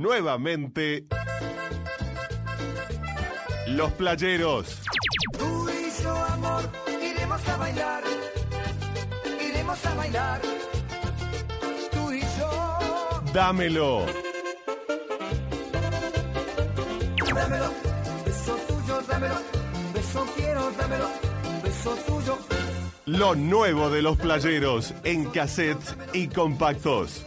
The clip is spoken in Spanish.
nuevamente los playeros. Tú y yo, amor, iremos a bailar. Iremos a bailar. Tú y yo. Dámelo. Dámelo. Beso tuyo, dámelo. Beso quiero, dámelo. Beso tuyo. Lo nuevo de los playeros en cassette y compactos.